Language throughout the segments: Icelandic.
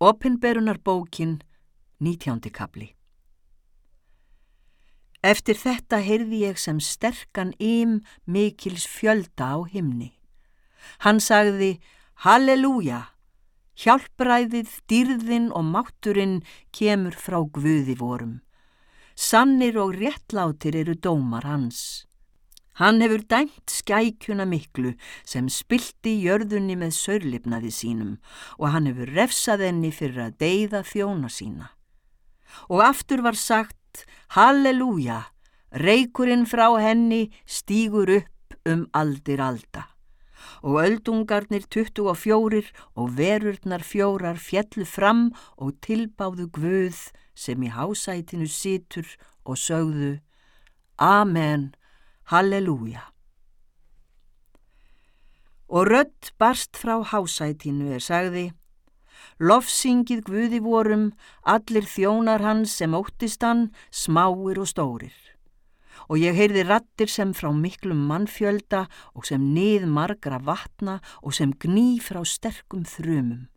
Opinberunar bókin, 19. kapli Eftir þetta heyrði ég sem sterkan ym mikils fjölda á himni. Hann sagði, Halleluja, hjálpræðið, dýrðin og mátturinn kemur frá Guði vorum. Sannir og réttlátir eru dómar hans. Hann hefur dæmt skækjuna miklu sem spilti jörðunni með sörlipnaði sínum og hann hefur refsað henni fyrir að deyða þjóna sína. Og aftur var sagt, Halleluja, reykurinn frá henni stýgur upp um aldir alda. Og öldungarnir 24 og verurnar fjórar fjallu fram og tilbáðu Guð sem í hásætinu situr og sögðu, Amen. Halleluja. Og rött barst frá hásætinu er sagði, lofsingið Guði vorum, allir þjónar hans sem óttist hann, smáir og stórir. Og ég heyrði rattir sem frá miklum mannfjölda og sem nið margra vatna og sem gný frá sterkum þrumum.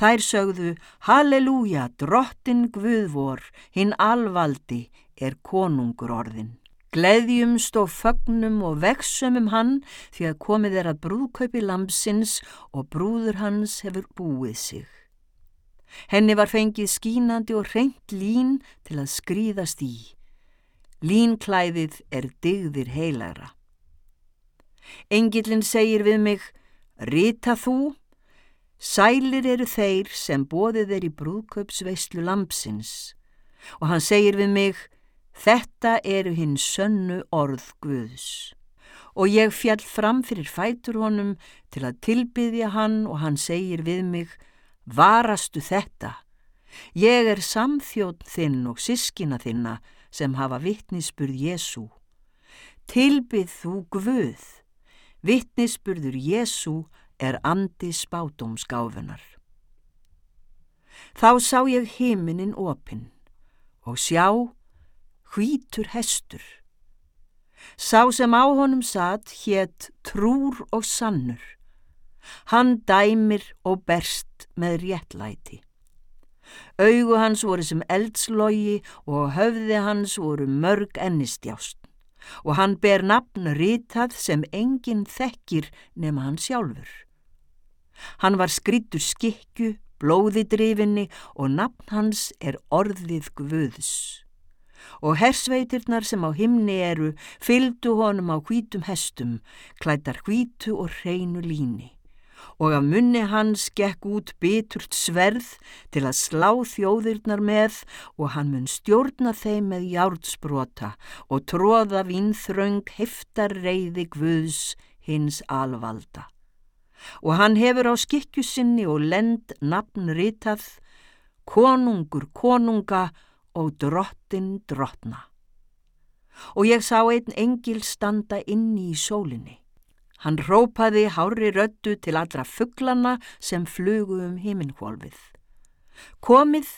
Þær sögðu, Halleluja, drottin Guð vor, hinn alvaldi er konungur orðin. Gleðjumst og fögnum og veksumum hann því að komið er að brúðkaupi lampsins og brúður hans hefur búið sig. Henni var fengið skínandi og reynt lín til að skrýðast í. Línklæðið er digðir heilagra. Engilin segir við mig, rita þú, sælir eru þeir sem bóðið er í brúðkaupsveistlu lampsins og hann segir við mig, Þetta eru hinn sönnu orð Guðs og ég fjall fram fyrir fætur honum til að tilbyðja hann og hann segir við mig, varastu þetta, ég er samþjótt þinn og sískina þinna sem hafa vittnisspurð Jésu. Tilbyð þú Guð, vittnisspurður Jésu er andi spátumsgáfunar. Þá sá ég heiminin opinn og sjá, hvítur hestur. Sá sem á honum satt hétt trúr og sannur. Hann dæmir og berst með réttlæti. Augu hans voru sem eldslogi og höfði hans voru mörg ennistjást og hann ber nafn ritað sem enginn þekkir nema hann sjálfur. Hann var skrittur skikju, blóði drifinni og nafn hans er orðið guðs og hersveitirnar sem á himni eru fylgdu honum á hvítum hestum, klættar hvítu og hreinu líni. Og af munni hans gekk út biturt sverð til að slá þjóðirnar með og hann mun stjórna þeim með járdsbrota og tróða vínþröng heftar reyði Guðs hins alvalda. Og hann hefur á skikkjusinni og lend nafn ritað, konungur konunga og drottin drottna. Og ég sá einn engil standa inni í sólinni. Hann rópaði hári röttu til allra fugglana sem flugu um himinkvolfið. Komið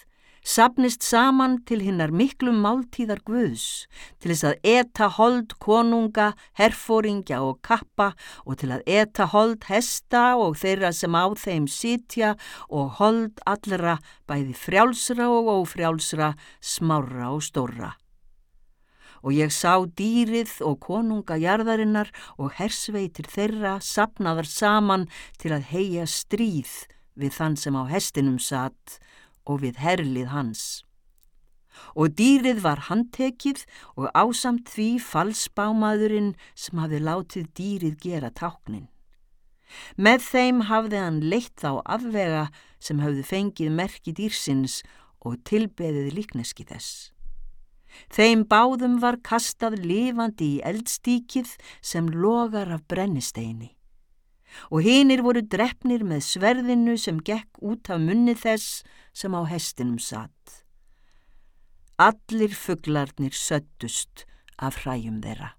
sapnist saman til hinnar miklu máltíðar Guðs, til þess að eta hold konunga, herfóringja og kappa og til að eta hold hesta og þeirra sem á þeim sitja og hold allra bæði frjálsra og ófrjálsra, smára og stórra. Og ég sá dýrið og konunga jarðarinnar og hersveitir þeirra sapnaðar saman til að heia stríð við þann sem á hestinum satt og við herlið hans. Og dýrið var handtekið og ásamt því falsbámaðurinn sem hafi látið dýrið gera táknin. Með þeim hafði hann leitt þá afvega sem hafði fengið merki dýrsins og tilbeðið líkneski þess. Þeim báðum var kastað lifandi í eldstíkið sem logar af brennisteini og hinnir voru drefnir með sverðinu sem gekk út af munni þess sem á hestinum satt. Allir fugglarnir söttust af hræjum þeirra.